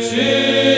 Ship,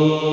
Oh.